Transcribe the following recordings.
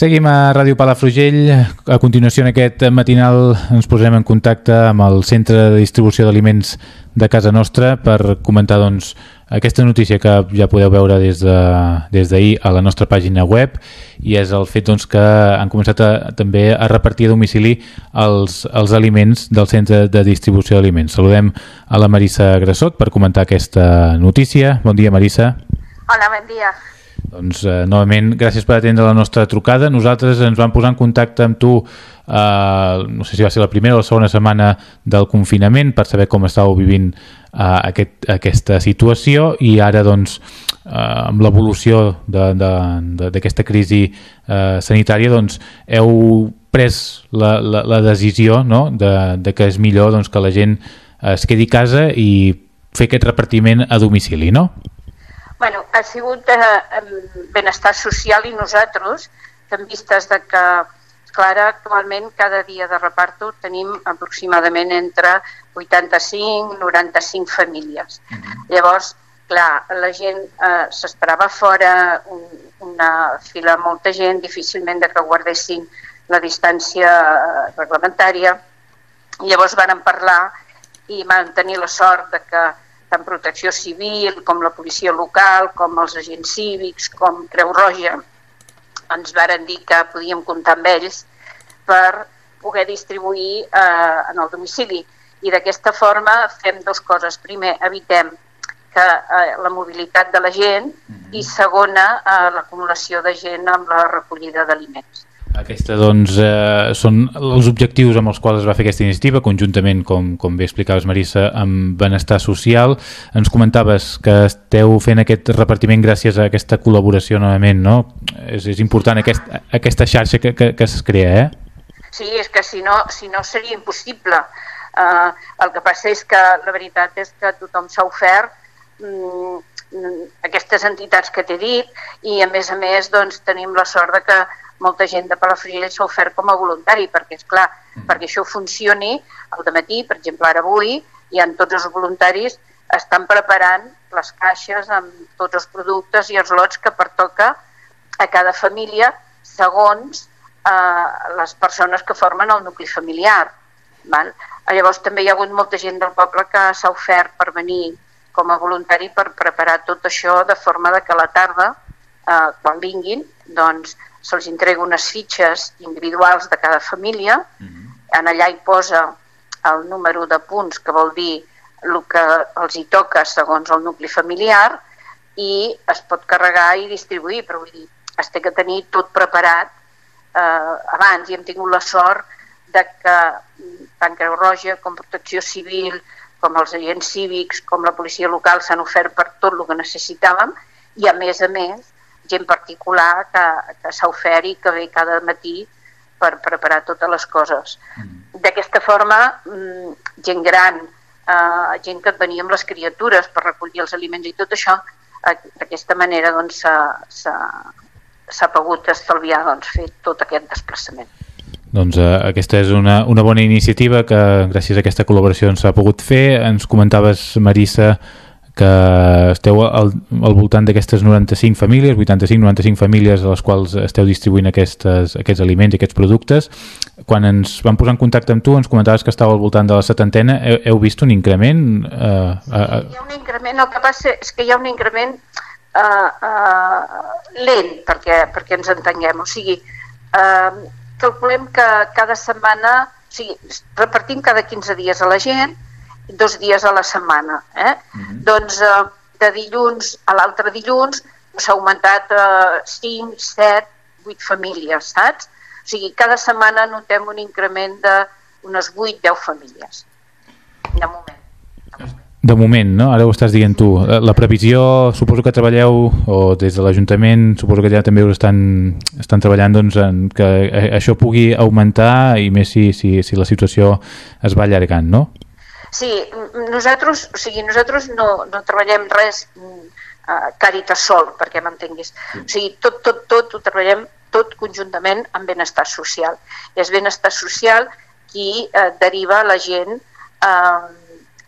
Seguim a Ràdio Palafrugell. A continuació, en aquest matinal, ens posem en contacte amb el Centre de Distribució d'Aliments de casa nostra per comentar doncs, aquesta notícia que ja podeu veure des d'ahir de, a la nostra pàgina web i és el fet doncs, que han començat a, també a repartir a domicili els, els aliments del Centre de Distribució d'Aliments. Saludem a la Marissa Grassot per comentar aquesta notícia. Bon dia, Marissa. Hola, bon dia. Doncs, eh, novament, gràcies per atendre la nostra trucada. Nosaltres ens vam posar en contacte amb tu, eh, no sé si va ser la primera o la segona setmana del confinament, per saber com estàveu vivint eh, aquest, aquesta situació i ara, doncs, eh, amb l'evolució d'aquesta crisi eh, sanitària, doncs, heu pres la, la, la decisió no? de, de que és millor doncs, que la gent es quedi a casa i fer aquest repartiment a domicili, no? Bueno, ha sigut eh, benestar social i nosaltres, en vistes de que, clar, actualment cada dia de reparto tenim aproximadament entre 85 i 95 famílies. Uh -huh. Llavors, clar, la gent eh, s'esperava fora, un, una fila molta gent, difícilment de que guardessin la distància eh, reglamentària. Llavors varen parlar i van tenir la sort de que tant Protecció Civil com la policia local, com els agents cívics, com Creu Roja, ens varen dir que podíem comptar amb ells per poder distribuir eh, en el domicili. I d'aquesta forma fem dues coses. Primer, evitem que eh, la mobilitat de la gent mm -hmm. i segona, eh, l'acumulació de gent amb la recollida d'aliments. Aquesta, doncs, eh, són els objectius amb els quals es va fer aquesta iniciativa, conjuntament, com, com bé explicaves, Marissa, amb benestar social. Ens comentaves que esteu fent aquest repartiment gràcies a aquesta col·laboració novament, no? És, és important aquest, aquesta xarxa que, que, que es crea, eh? Sí, és que si no, si no seria impossible. Uh, el que passa és que la veritat és que tothom s'ha ofert mm, aquestes entitats que t'he dit i a més a més doncs, tenim la sort de que molta gent de Palafrugell s'ha ofert com a voluntari, perquè és clar, mm. perquè això funcioni al matí, per exemple, ara avui, hi ha tots els voluntaris estan preparant les caixes amb tots els productes i els lots que pertoca a cada família segons eh, les persones que formen el nucli familiar. Val? Llavors també hi ha hagut molta gent del poble que s'ha ofert per venir com a voluntari per preparar tot això de forma de que a la tarda, eh, quan vinguin, doncs se'ls entrega unes fitxes individuals de cada família, uh mhm. -huh. en allà hi posa el número de punts, que vol dir el que els hi toca segons el nucli familiar, i es pot carregar i distribuir, però vull dir, es té que tenir tot preparat eh, abans, i hem tingut la sort de que tant Creu Roja com Protecció Civil, com els agents cívics, com la policia local s'han ofert per tot el que necessitàvem, i a més a més gent particular que, que s'ha ofert i que ve cada matí per preparar totes les coses. Mm. D'aquesta forma, mm, gent gran, eh, gent que venia amb les criatures per recollir els aliments i tot això, eh, d'aquesta manera doncs, s'ha doncs, pogut estalviar doncs, fer tot aquest desplaçament. Doncs eh, aquesta és una, una bona iniciativa que gràcies a aquesta col·laboració s'ha pogut fer. Ens comentaves, Marissa, que esteu al, al voltant d'aquestes 95 famílies, 85-95 famílies a les quals esteu distribuint aquestes, aquests aliments i aquests productes. Quan ens vam posar en contacte amb tu ens comentaves que estava al voltant de la setantena. Heu, heu vist un increment? Uh, uh, hi ha un increment, el que passa és que hi ha un increment uh, uh, lent, perquè, perquè ens entenguem. O sigui, uh, calculem que cada setmana, o sigui, repartim cada 15 dies a la gent, dos dies a la setmana. Eh? Mm -hmm. Doncs eh, de dilluns a l'altre dilluns s'ha augmentat eh, 5, 7, 8 famílies, saps? O sigui, cada setmana notem un increment d'unes 8-10 famílies, de moment. De moment, no? Ara ho estàs dient tu. La previsió, suposo que treballeu, o des de l'Ajuntament, suposo que ja també us estan, estan treballant doncs, en que això pugui augmentar i més si, si, si la situació es va allargant, no? Sí, nosaltres, o sigui, nosaltres no, no treballem res uh, Càritas sol, perquè m'entenguis. O sigui, tot, tot, tot ho treballem tot conjuntament amb benestar social. I és benestar social qui eh, deriva la gent eh,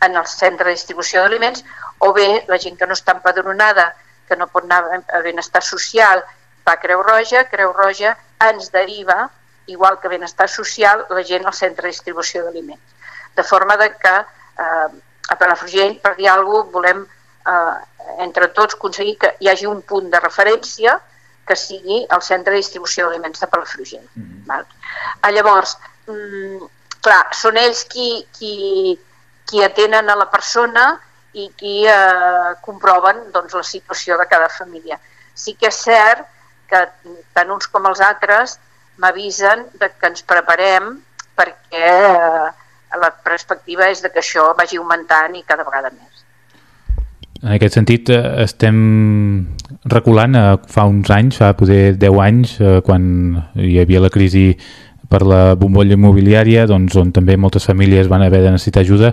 en el centre de distribució d'aliments o bé la gent que no està empadronada, que no pot anar a benestar social, va a Creu Roja, Creu Roja ens deriva, igual que benestar social, la gent al centre de distribució d'aliments. De forma de que eh, a Palafrugell, per dir alguna cosa, volem eh, entre tots aconseguir que hi hagi un punt de referència que sigui el centre de distribució d'aliments de Palafrugell. Mm -hmm. val? Ah, llavors, mm, clar, són ells qui, qui, qui atenen a la persona i qui eh, comproven doncs, la situació de cada família. Sí que és cert que tant uns com els altres m'avisen que ens preparem perquè eh, la perspectiva és de que això vagi augmentant i cada vegada més. En aquest sentit, eh, estem reculant a fa uns anys, fa poder 10 anys, eh, quan hi havia la crisi per la bombolla immobiliària, doncs, on també moltes famílies van haver de necessitar ajuda.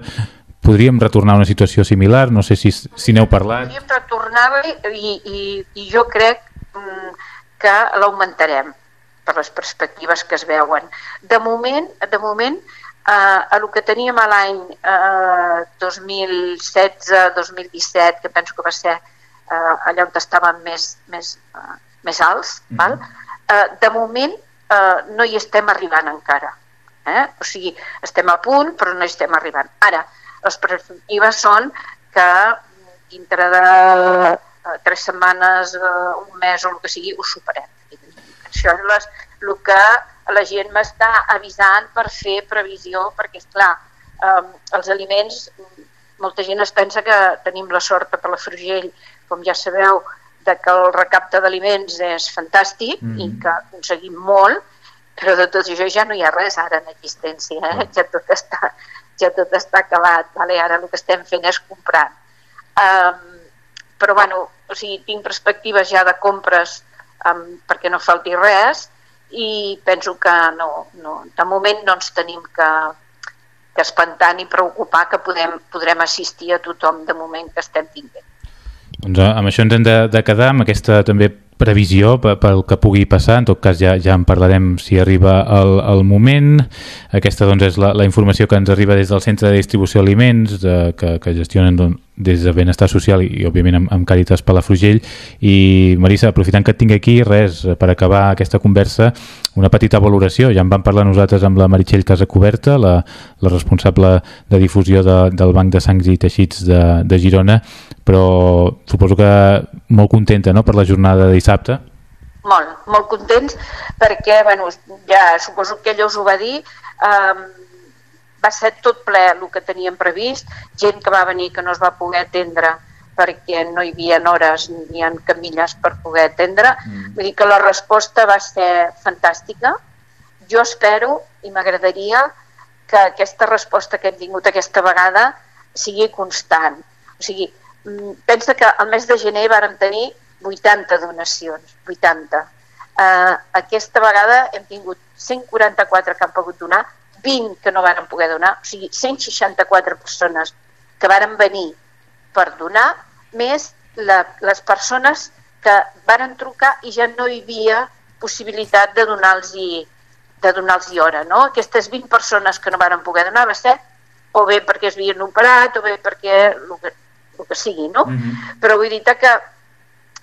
Podríem retornar a una situació similar? No sé si, si n'heu parlat. Podríem retornar-li i, i, i jo crec mm, que l'augmentarem per les perspectives que es veuen. De moment, de moment eh, a el que teníem a l'any eh, 2016-2017, que penso que va ser eh, allà on estàvem més, més, eh, més alts, mm -hmm. val? Eh, de moment eh, no hi estem arribant encara. Eh? O sigui, estem a punt, però no hi estem arribant. Ara, les perspectives són que dintre de eh, tres setmanes, eh, un mes o el que sigui, ho superem. Això és les, el que la gent m'està avisant per fer previsió, perquè, és clar, eh, els aliments, molta gent es pensa que tenim la sort per la Frugell, com ja sabeu, de que el recapte d'aliments és fantàstic mm -hmm. i que aconseguim molt, però de tot això ja no hi ha res ara en existència, eh? Ja, tot està, ja tot està acabat, vale? ara el que estem fent és comprant. Um, però bueno, o sigui, tinc perspectives ja de compres um, perquè no falti res, i penso que no, no, de moment no ens tenim que, que espantar ni preocupar que podem, podrem assistir a tothom de moment que estem tinguent. Doncs eh, amb això ens hem de, de quedar, amb aquesta també previsió pel que pugui passar, en tot cas ja, ja en parlarem si arriba el, el moment. Aquesta doncs, és la, la informació que ens arriba des del Centre de Distribució d'Aliments de, que, que gestionen doncs, des de Benestar Social i, i òbviament amb, amb Càritas Palafrugell i Marisa, aprofitant que et tinc aquí res, per acabar aquesta conversa una petita valoració, ja en vam parlar nosaltres amb la Meritxell Casacoberta la, la responsable de difusió de, del Banc de Sangs i Teixits de, de Girona però suposo que molt contenta no?, per la jornada de molt, molt contents perquè, bueno, ja suposo que ella us ho va dir eh, va ser tot ple el que teníem previst, gent que va venir que no es va poder atendre perquè no hi havia hores ni en camilles per poder atendre. Mm. Vull dir que la resposta va ser fantàstica. Jo espero i m'agradaria que aquesta resposta que hem tingut aquesta vegada sigui constant. O sigui, mm, pensa que al mes de gener vàrem tenir 80 donacions, 80. Uh, eh, aquesta vegada hem tingut 144 que han pogut donar, 20 que no varen poder donar, o sigui, 164 persones que varen venir per donar, més la, les persones que varen trucar i ja no hi havia possibilitat de donar-los de donar hora. No? Aquestes 20 persones que no varen poder donar va ser o bé perquè es havien operat o bé perquè el que, el que sigui, no? Mm -hmm. Però vull dir que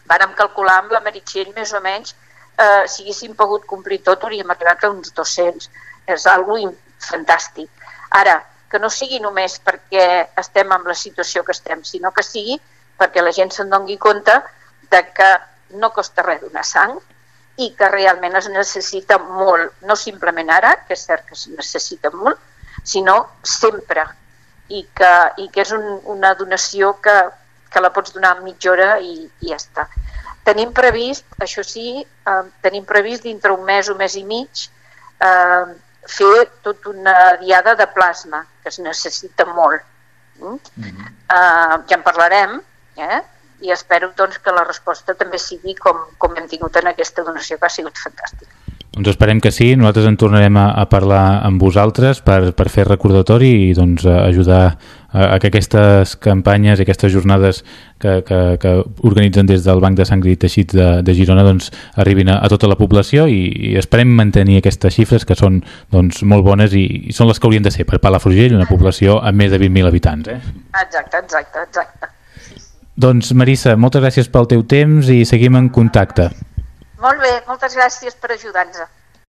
vàrem calcular amb la Meritxell més o menys eh, si haguéssim pogut complir tot hauríem arribat a uns 200. És algo fantàstic. Ara, que no sigui només perquè estem en la situació que estem, sinó que sigui perquè la gent se'n doni compte de que no costa res donar sang i que realment es necessita molt, no simplement ara, que és cert que es necessita molt, sinó sempre i que, i que és un, una donació que, que la pots donar en mitja hora i, i ja està. Tenim previst, això sí, eh, tenim previst dintre un mes o mes i mig eh, fer tot una diada de plasma, que es necessita molt. Mm? Mm -hmm. uh, ja en parlarem, eh? i espero doncs, que la resposta també sigui com, com hem tingut en aquesta donació, que ha sigut fantàstica. Doncs esperem que sí, nosaltres en tornarem a, a parlar amb vosaltres per, per fer recordatori i doncs, ajudar a, a que aquestes campanyes i aquestes jornades que, que, que organitzen des del Banc de Sang i Teixits de, de Girona doncs, arribin a, a tota la població i, i esperem mantenir aquestes xifres que són doncs, molt bones i, i són les que haurien de ser per Palafrugell, una població amb més de 20.000 habitants. Eh? Exacte, exacte, exacte. Doncs Marissa, moltes gràcies pel teu temps i seguim en contacte. Molt bé, moltes gràcies per ajudar-nos.